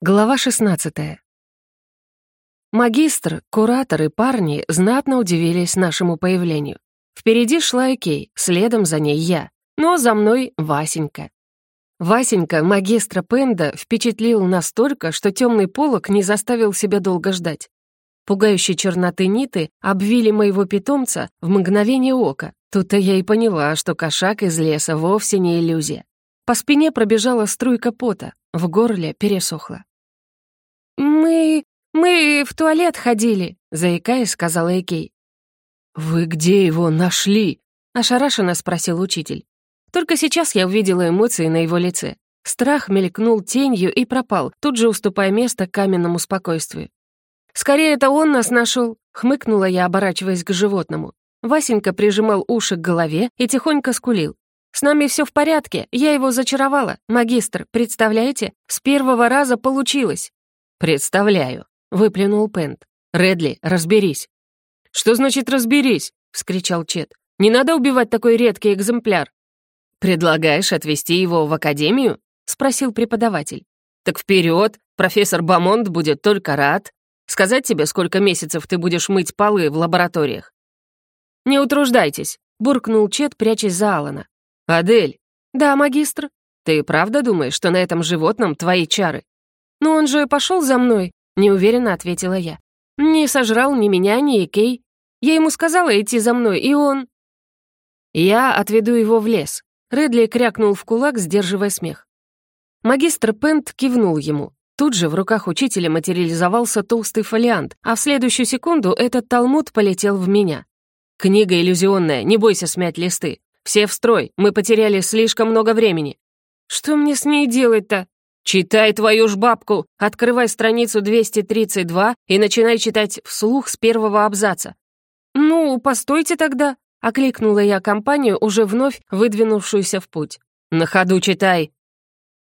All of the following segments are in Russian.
Глава 16. Магистр, куратор и парни знатно удивились нашему появлению. Впереди шла Экей, следом за ней я, но за мной Васенька. Васенька, магистра Пенда, впечатлил настолько, что темный полог не заставил себя долго ждать. Пугающие черноты ниты обвили моего питомца в мгновение ока. Тут-то я и поняла, что кошак из леса вовсе не иллюзия. По спине пробежала струйка пота, в горле пересохло. «Мы в туалет ходили», — заикаясь, сказала Экей. «Вы где его нашли?» — ошарашенно спросил учитель. Только сейчас я увидела эмоции на его лице. Страх мелькнул тенью и пропал, тут же уступая место каменному спокойствию. «Скорее, это он нас нашел», — хмыкнула я, оборачиваясь к животному. Васенька прижимал уши к голове и тихонько скулил. «С нами все в порядке, я его зачаровала. Магистр, представляете? С первого раза получилось». «Представляю», — выплюнул Пент. «Редли, разберись». «Что значит «разберись»?» — вскричал Чет. «Не надо убивать такой редкий экземпляр». «Предлагаешь отвезти его в академию?» — спросил преподаватель. «Так вперед, профессор Бамонт будет только рад. Сказать тебе, сколько месяцев ты будешь мыть полы в лабораториях?» «Не утруждайтесь», — буркнул Чет, прячась за Алана. «Адель». «Да, магистр». «Ты правда думаешь, что на этом животном твои чары?» «Но он же пошел за мной», неуверенно ответила я. «Не сожрал ни меня, ни Экей. Я ему сказала идти за мной, и он...» «Я отведу его в лес», — Редли крякнул в кулак, сдерживая смех. Магистр Пент кивнул ему. Тут же в руках учителя материализовался толстый фолиант, а в следующую секунду этот талмуд полетел в меня. «Книга иллюзионная, не бойся смять листы. Все в строй, мы потеряли слишком много времени». «Что мне с ней делать-то?» «Читай твою ж бабку! Открывай страницу 232 и начинай читать вслух с первого абзаца». «Ну, постойте тогда», — окликнула я компанию, уже вновь выдвинувшуюся в путь. «На ходу читай»,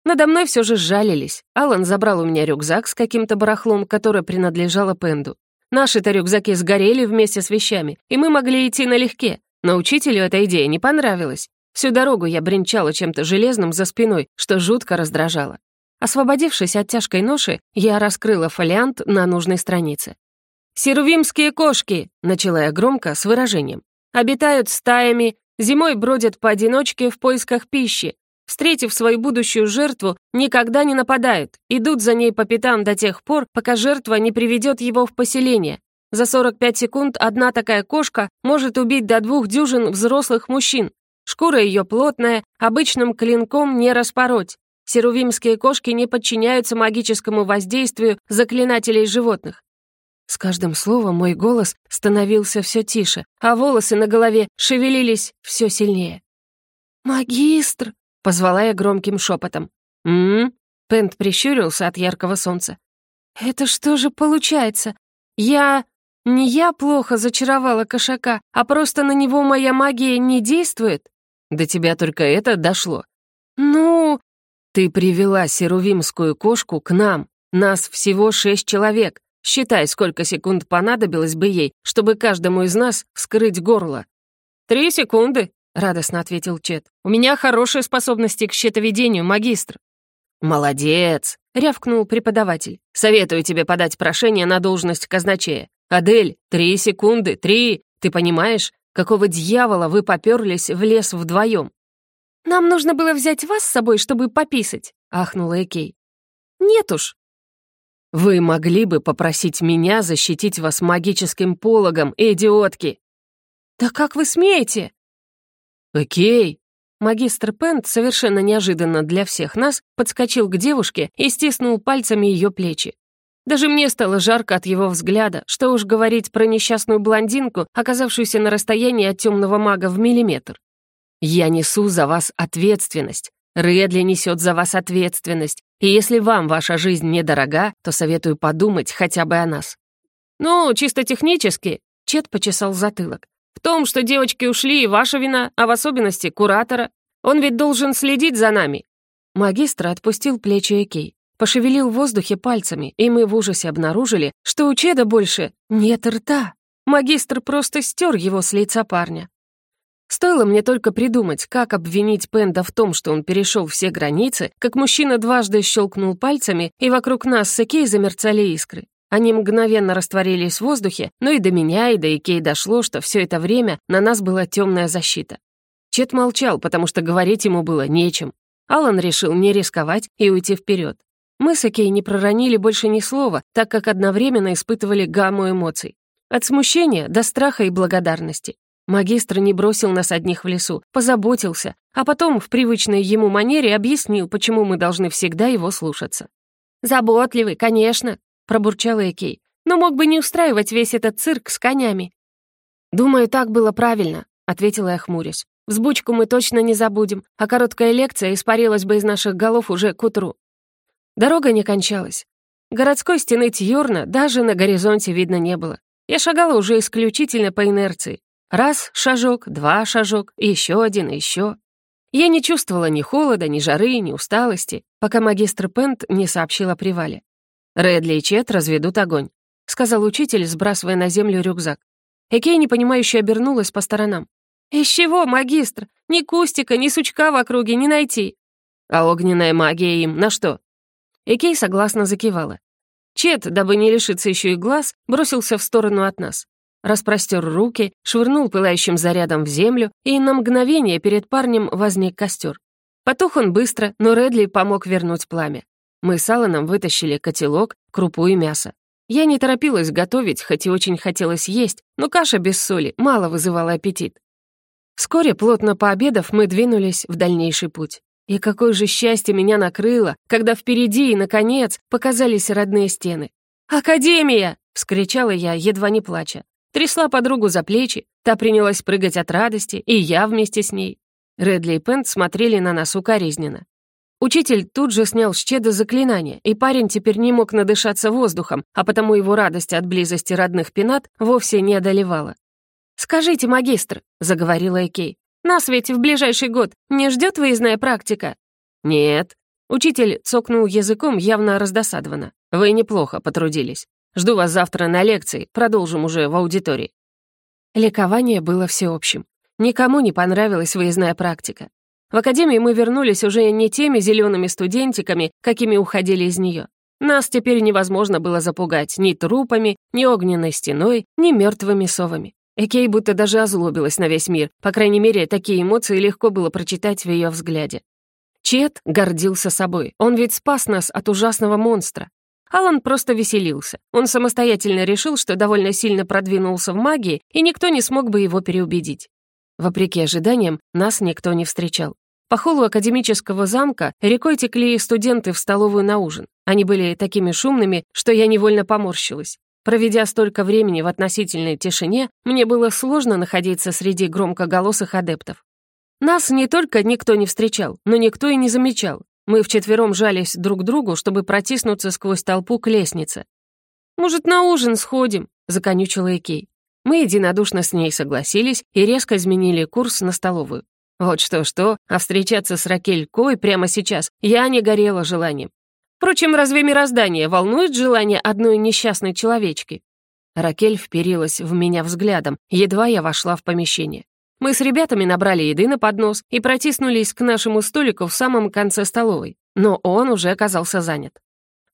надо мной все же сжалились. Алан забрал у меня рюкзак с каким-то барахлом, которое принадлежало Пенду. Наши-то рюкзаки сгорели вместе с вещами, и мы могли идти налегке. Но учителю эта идея не понравилась. Всю дорогу я бренчала чем-то железным за спиной, что жутко раздражало. Освободившись от тяжкой ноши, я раскрыла фолиант на нужной странице. «Сервимские кошки», — начала я громко, с выражением, «обитают стаями, зимой бродят поодиночке в поисках пищи, встретив свою будущую жертву, никогда не нападают, идут за ней по пятам до тех пор, пока жертва не приведет его в поселение. За 45 секунд одна такая кошка может убить до двух дюжин взрослых мужчин. Шкура ее плотная, обычным клинком не распороть. Серувимские кошки не подчиняются магическому воздействию заклинателей животных. С каждым словом мой голос становился все тише, а волосы на голове шевелились все сильнее. «Магистр!» — позвала я громким шепотом. «М-м-м!» Пент прищурился от яркого солнца. «Это что же получается? Я... Не я плохо зачаровала кошака, а просто на него моя магия не действует?» «До тебя только это дошло». «Ну, «Ты привела серувимскую кошку к нам. Нас всего шесть человек. Считай, сколько секунд понадобилось бы ей, чтобы каждому из нас вскрыть горло». «Три секунды», — радостно ответил Чет. «У меня хорошие способности к счетоведению, магистр». «Молодец!» — рявкнул преподаватель. «Советую тебе подать прошение на должность казначея. Адель, три секунды, три! Ты понимаешь, какого дьявола вы поперлись в лес вдвоем? «Нам нужно было взять вас с собой, чтобы пописать», — ахнула Экей. «Нет уж». «Вы могли бы попросить меня защитить вас магическим пологом, идиотки!» «Да как вы смеете?» «Экей!» Магистр Пент совершенно неожиданно для всех нас подскочил к девушке и стиснул пальцами ее плечи. Даже мне стало жарко от его взгляда, что уж говорить про несчастную блондинку, оказавшуюся на расстоянии от темного мага в миллиметр. Я несу за вас ответственность. Редли несет за вас ответственность. И если вам ваша жизнь недорога, то советую подумать хотя бы о нас». «Ну, чисто технически», — Чет почесал затылок. «В том, что девочки ушли, и ваша вина, а в особенности куратора. Он ведь должен следить за нами». Магистр отпустил плечи Экей, пошевелил в воздухе пальцами, и мы в ужасе обнаружили, что у Чеда больше нет рта. Магистр просто стер его с лица парня. Стоило мне только придумать, как обвинить Пенда в том, что он перешел все границы, как мужчина дважды щелкнул пальцами, и вокруг нас с Экей замерцали искры. Они мгновенно растворились в воздухе, но и до меня, и до Икей дошло, что все это время на нас была темная защита. Чет молчал, потому что говорить ему было нечем. Алан решил не рисковать и уйти вперед. Мы с Экей не проронили больше ни слова, так как одновременно испытывали гамму эмоций. От смущения до страха и благодарности. Магистр не бросил нас одних в лесу, позаботился, а потом в привычной ему манере объяснил, почему мы должны всегда его слушаться. «Заботливый, конечно», — пробурчал Экей, «но мог бы не устраивать весь этот цирк с конями». «Думаю, так было правильно», — ответила я хмурясь. «Взбучку мы точно не забудем, а короткая лекция испарилась бы из наших голов уже к утру». Дорога не кончалась. Городской стены Тьюрна даже на горизонте видно не было. Я шагала уже исключительно по инерции, Раз шажок, два шажок, еще один, еще. Я не чувствовала ни холода, ни жары, ни усталости, пока магистр Пент не сообщил о привале. «Редли и Чет разведут огонь», — сказал учитель, сбрасывая на землю рюкзак. Экей непонимающе обернулась по сторонам. «Из чего, магистр? Ни кустика, ни сучка в округе не найти!» «А огненная магия им на что?» Экей согласно закивала. Чет, дабы не лишиться еще и глаз, бросился в сторону от нас распростер руки, швырнул пылающим зарядом в землю, и на мгновение перед парнем возник костер. Потух он быстро, но Редли помог вернуть пламя. Мы с Алланом вытащили котелок, крупу и мясо. Я не торопилась готовить, хоть и очень хотелось есть, но каша без соли мало вызывала аппетит. Вскоре, плотно пообедав, мы двинулись в дальнейший путь. И какое же счастье меня накрыло, когда впереди и, наконец, показались родные стены. «Академия!» — вскричала я, едва не плача. Трясла подругу за плечи, та принялась прыгать от радости, и я вместе с ней. Редли и Пент смотрели на нас укоризненно. Учитель тут же снял щедо заклинание, и парень теперь не мог надышаться воздухом, а потому его радость от близости родных пенат вовсе не одолевала. «Скажите, магистр», — заговорила Экей, «нас ведь в ближайший год не ждет выездная практика?» «Нет». Учитель цокнул языком явно раздосадованно. «Вы неплохо потрудились. Жду вас завтра на лекции, продолжим уже в аудитории». Ликование было всеобщим. Никому не понравилась выездная практика. В академии мы вернулись уже не теми зелеными студентиками, какими уходили из нее. Нас теперь невозможно было запугать ни трупами, ни огненной стеной, ни мертвыми совами. Экей будто даже озлобилась на весь мир. По крайней мере, такие эмоции легко было прочитать в ее взгляде. Чет гордился собой. Он ведь спас нас от ужасного монстра. Алан просто веселился. Он самостоятельно решил, что довольно сильно продвинулся в магии, и никто не смог бы его переубедить. Вопреки ожиданиям, нас никто не встречал. По холлу академического замка рекой текли студенты в столовую на ужин. Они были такими шумными, что я невольно поморщилась. Проведя столько времени в относительной тишине, мне было сложно находиться среди громкоголосых адептов. Нас не только никто не встречал, но никто и не замечал. Мы вчетвером жались друг к другу, чтобы протиснуться сквозь толпу к лестнице. «Может, на ужин сходим?» — законючила Экей. Мы единодушно с ней согласились и резко изменили курс на столовую. Вот что-что, а встречаться с Ракель Кой прямо сейчас я не горела желанием. Впрочем, разве мироздание волнует желание одной несчастной человечки? Ракель вперилась в меня взглядом, едва я вошла в помещение. Мы с ребятами набрали еды на поднос и протиснулись к нашему столику в самом конце столовой, но он уже оказался занят.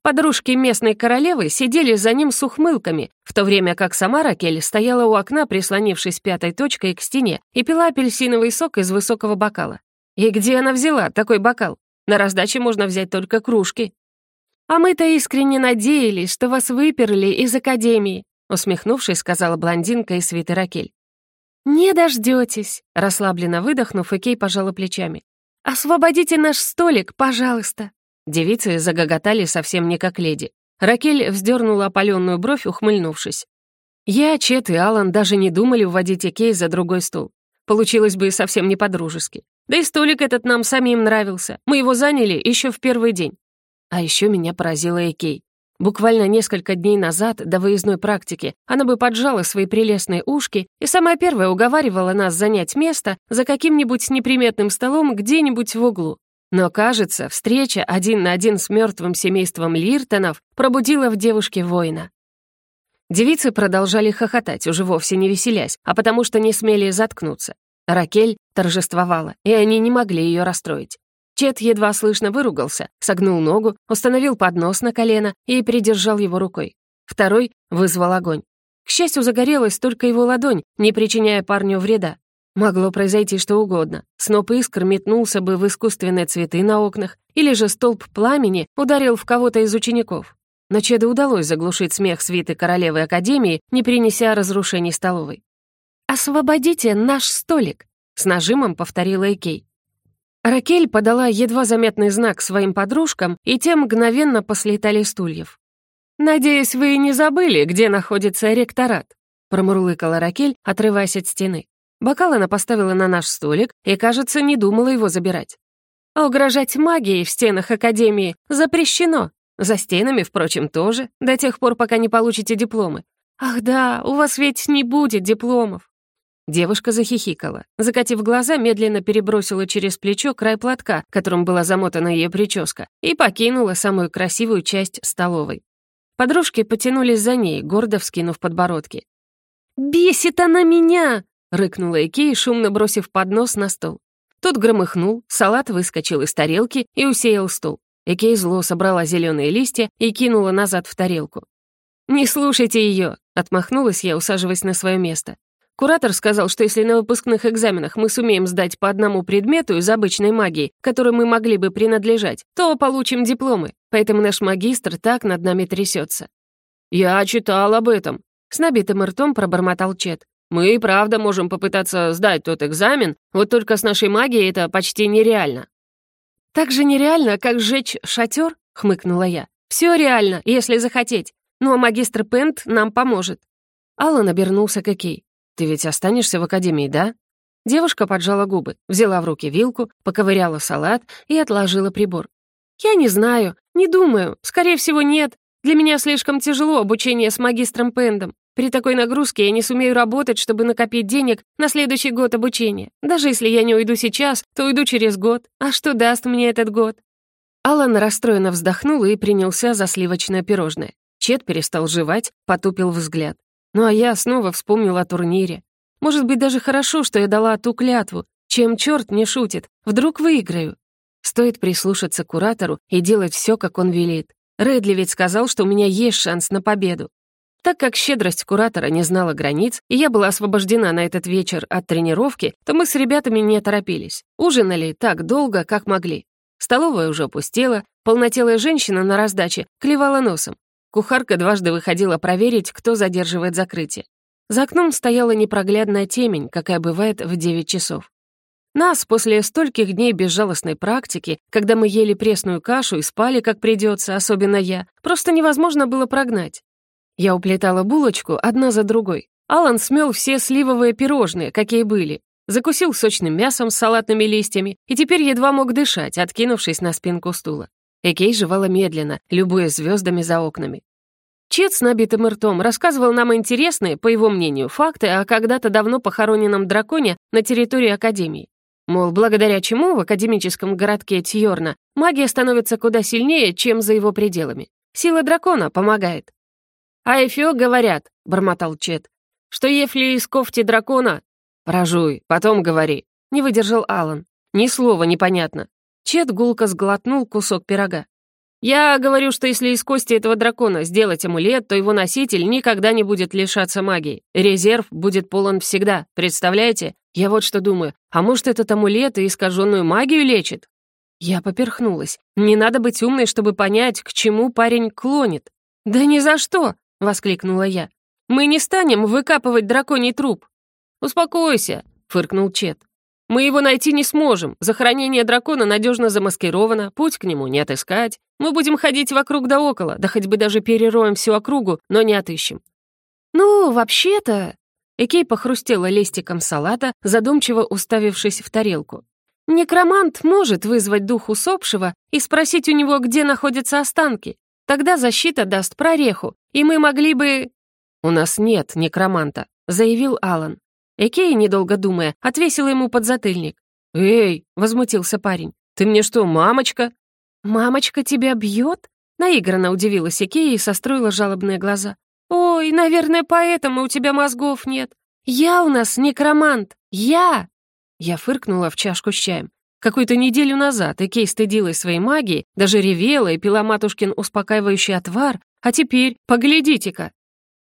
Подружки местной королевы сидели за ним с ухмылками, в то время как сама Ракель стояла у окна, прислонившись пятой точкой к стене, и пила апельсиновый сок из высокого бокала. И где она взяла такой бокал? На раздаче можно взять только кружки. «А мы-то искренне надеялись, что вас выперли из академии», усмехнувшись, сказала блондинка из свиты Ракель. «Не дождётесь!» — расслабленно выдохнув, Икей пожала плечами. «Освободите наш столик, пожалуйста!» Девицы загоготали совсем не как леди. Ракель вздернула опаленную бровь, ухмыльнувшись. Я, Чет и Алан даже не думали уводить Икей за другой стул. Получилось бы совсем не по-дружески. Да и столик этот нам самим нравился. Мы его заняли еще в первый день. А еще меня поразила Икей. Буквально несколько дней назад, до выездной практики, она бы поджала свои прелестные ушки и самая первая уговаривала нас занять место за каким-нибудь неприметным столом где-нибудь в углу. Но, кажется, встреча один на один с мертвым семейством Лиртонов пробудила в девушке воина. Девицы продолжали хохотать, уже вовсе не веселясь, а потому что не смели заткнуться. Ракель торжествовала, и они не могли ее расстроить. Чет едва слышно выругался, согнул ногу, установил поднос на колено и придержал его рукой. Второй вызвал огонь. К счастью, загорелась только его ладонь, не причиняя парню вреда. Могло произойти что угодно. Сноп искр метнулся бы в искусственные цветы на окнах, или же столб пламени ударил в кого-то из учеников. Но Чеду удалось заглушить смех свиты королевы Академии, не принеся разрушений столовой. «Освободите наш столик!» — с нажимом повторила Экей. Ракель подала едва заметный знак своим подружкам, и те мгновенно послетали стульев. «Надеюсь, вы не забыли, где находится ректорат», — промурлыкала Ракель, отрываясь от стены. Бокал она поставила на наш столик и, кажется, не думала его забирать. А угрожать магией в стенах Академии запрещено. За стенами, впрочем, тоже, до тех пор, пока не получите дипломы. Ах да, у вас ведь не будет дипломов. Девушка захихикала. Закатив глаза, медленно перебросила через плечо край платка, которым была замотана ее прическа, и покинула самую красивую часть столовой. Подружки потянулись за ней, гордо вскинув подбородки. «Бесит она меня!» — рыкнула Икея, шумно бросив поднос на стол. Тот громыхнул, салат выскочил из тарелки и усеял стол. Экей зло собрала зеленые листья и кинула назад в тарелку. «Не слушайте ее!» — отмахнулась я, усаживаясь на свое место. Куратор сказал, что если на выпускных экзаменах мы сумеем сдать по одному предмету из обычной магии, которой мы могли бы принадлежать, то получим дипломы. Поэтому наш магистр так над нами трясется. «Я читал об этом», — с набитым ртом пробормотал Чет. «Мы и правда можем попытаться сдать тот экзамен, вот только с нашей магией это почти нереально». «Так же нереально, как сжечь шатер?» — хмыкнула я. «Все реально, если захотеть. Но магистр Пент нам поможет». Аллан обернулся к Экей. «Ты ведь останешься в академии, да?» Девушка поджала губы, взяла в руки вилку, поковыряла салат и отложила прибор. «Я не знаю, не думаю, скорее всего, нет. Для меня слишком тяжело обучение с магистром Пендом. При такой нагрузке я не сумею работать, чтобы накопить денег на следующий год обучения. Даже если я не уйду сейчас, то уйду через год. А что даст мне этот год?» Алан расстроенно вздохнул и принялся за сливочное пирожное. Чет перестал жевать, потупил взгляд. Ну а я снова вспомнила о турнире. Может быть, даже хорошо, что я дала ту клятву. Чем черт не шутит? Вдруг выиграю? Стоит прислушаться к куратору и делать все, как он велит. Редли ведь сказал, что у меня есть шанс на победу. Так как щедрость куратора не знала границ, и я была освобождена на этот вечер от тренировки, то мы с ребятами не торопились. Ужинали так долго, как могли. Столовая уже опустела, полнотелая женщина на раздаче клевала носом. Кухарка дважды выходила проверить, кто задерживает закрытие. За окном стояла непроглядная темень, какая бывает в 9 часов. Нас после стольких дней безжалостной практики, когда мы ели пресную кашу и спали, как придется, особенно я, просто невозможно было прогнать. Я уплетала булочку одна за другой. Алан смел все сливовые пирожные, какие были, закусил сочным мясом с салатными листьями и теперь едва мог дышать, откинувшись на спинку стула. Экей жевала медленно, любуя звездами за окнами. Чет с набитым ртом рассказывал нам интересные, по его мнению, факты о когда-то давно похороненном драконе на территории Академии. Мол, благодаря чему в академическом городке Тьорна магия становится куда сильнее, чем за его пределами. Сила дракона помогает. «А говорят», — бормотал Чет, «что если из кофти дракона...» «Прожуй, потом говори», — не выдержал Алан. «Ни слова непонятно. Чет гулко сглотнул кусок пирога. «Я говорю, что если из кости этого дракона сделать амулет, то его носитель никогда не будет лишаться магии. Резерв будет полон всегда, представляете? Я вот что думаю, а может, этот амулет и искаженную магию лечит?» Я поперхнулась. Не надо быть умной, чтобы понять, к чему парень клонит. «Да ни за что!» — воскликнула я. «Мы не станем выкапывать драконий труп!» «Успокойся!» — фыркнул Чет. Мы его найти не сможем. Захоронение дракона надежно замаскировано, путь к нему не отыскать. Мы будем ходить вокруг да около, да хоть бы даже перероем всю округу, но не отыщем». «Ну, вообще-то...» Экей похрустела листиком салата, задумчиво уставившись в тарелку. «Некромант может вызвать дух усопшего и спросить у него, где находятся останки. Тогда защита даст прореху, и мы могли бы...» «У нас нет некроманта», — заявил Алан. Экея, недолго думая, отвесила ему подзатыльник. «Эй!» — возмутился парень. «Ты мне что, мамочка?» «Мамочка тебя бьет?» Наигранно удивилась Экея и состроила жалобные глаза. «Ой, наверное, поэтому у тебя мозгов нет. Я у нас некромант! Я!» Я фыркнула в чашку с чаем. Какую-то неделю назад Экей стыдилась своей магии, даже ревела и пила матушкин успокаивающий отвар, а теперь, поглядите-ка!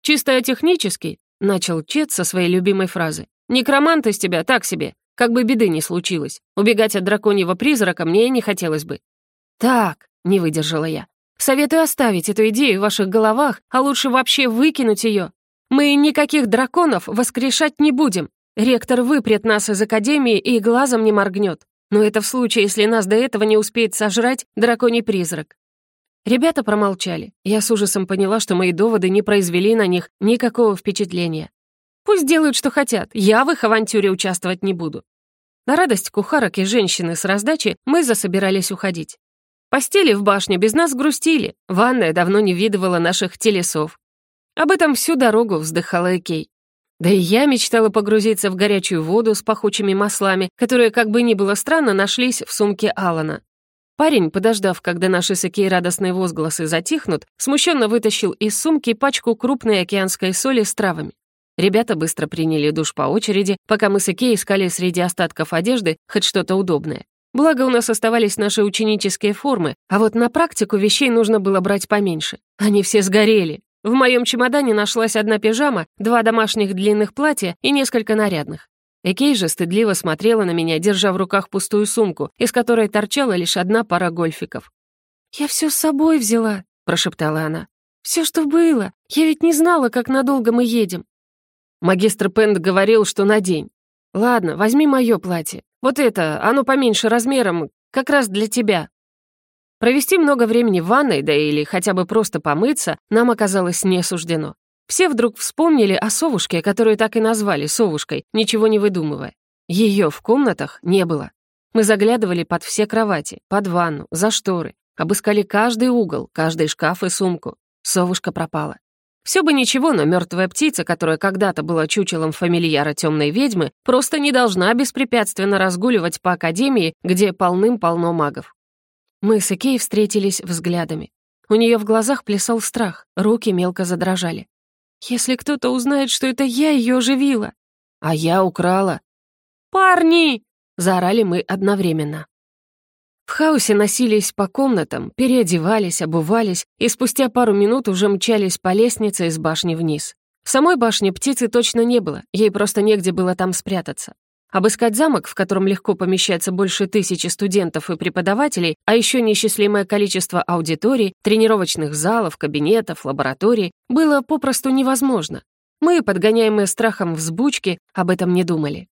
Чисто технически, Начал Чет со своей любимой фразы. «Некромант из тебя так себе, как бы беды не случилось. Убегать от драконьего призрака мне и не хотелось бы». «Так», — не выдержала я, — «советую оставить эту идею в ваших головах, а лучше вообще выкинуть ее. Мы никаких драконов воскрешать не будем. Ректор выпрет нас из Академии и глазом не моргнет. Но это в случае, если нас до этого не успеет сожрать драконий призрак. Ребята промолчали. Я с ужасом поняла, что мои доводы не произвели на них никакого впечатления. Пусть делают, что хотят. Я в их авантюре участвовать не буду. На радость кухарок и женщины с раздачи мы засобирались уходить. Постели в башне без нас грустили. Ванная давно не видывала наших телесов. Об этом всю дорогу вздыхала Экей. Да и я мечтала погрузиться в горячую воду с пахучими маслами, которые, как бы ни было странно, нашлись в сумке Алана. Парень, подождав, когда наши с радостные возгласы затихнут, смущенно вытащил из сумки пачку крупной океанской соли с травами. Ребята быстро приняли душ по очереди, пока мы с Икей искали среди остатков одежды хоть что-то удобное. Благо, у нас оставались наши ученические формы, а вот на практику вещей нужно было брать поменьше. Они все сгорели. В моем чемодане нашлась одна пижама, два домашних длинных платья и несколько нарядных. Экей же стыдливо смотрела на меня, держа в руках пустую сумку, из которой торчала лишь одна пара гольфиков. «Я все с собой взяла», — прошептала она. «Все, что было. Я ведь не знала, как надолго мы едем». Магистр Пент говорил, что на день. «Ладно, возьми мое платье. Вот это, оно поменьше размером, как раз для тебя». Провести много времени в ванной, да или хотя бы просто помыться, нам оказалось не суждено. Все вдруг вспомнили о совушке, которую так и назвали совушкой, ничего не выдумывая. Ее в комнатах не было. Мы заглядывали под все кровати, под ванну, за шторы, обыскали каждый угол, каждый шкаф и сумку. Совушка пропала. Все бы ничего, но мертвая птица, которая когда-то была чучелом фамильяра темной ведьмы, просто не должна беспрепятственно разгуливать по академии, где полным-полно магов. Мы с Икеей встретились взглядами. У нее в глазах плясал страх, руки мелко задрожали. Если кто-то узнает, что это я ее оживила. А я украла. «Парни!» — заорали мы одновременно. В хаосе носились по комнатам, переодевались, обувались и спустя пару минут уже мчались по лестнице из башни вниз. В самой башне птицы точно не было, ей просто негде было там спрятаться. Обыскать замок, в котором легко помещается больше тысячи студентов и преподавателей, а еще неисчислимое количество аудиторий, тренировочных залов, кабинетов, лабораторий, было попросту невозможно. Мы, подгоняемые страхом взбучки, об этом не думали.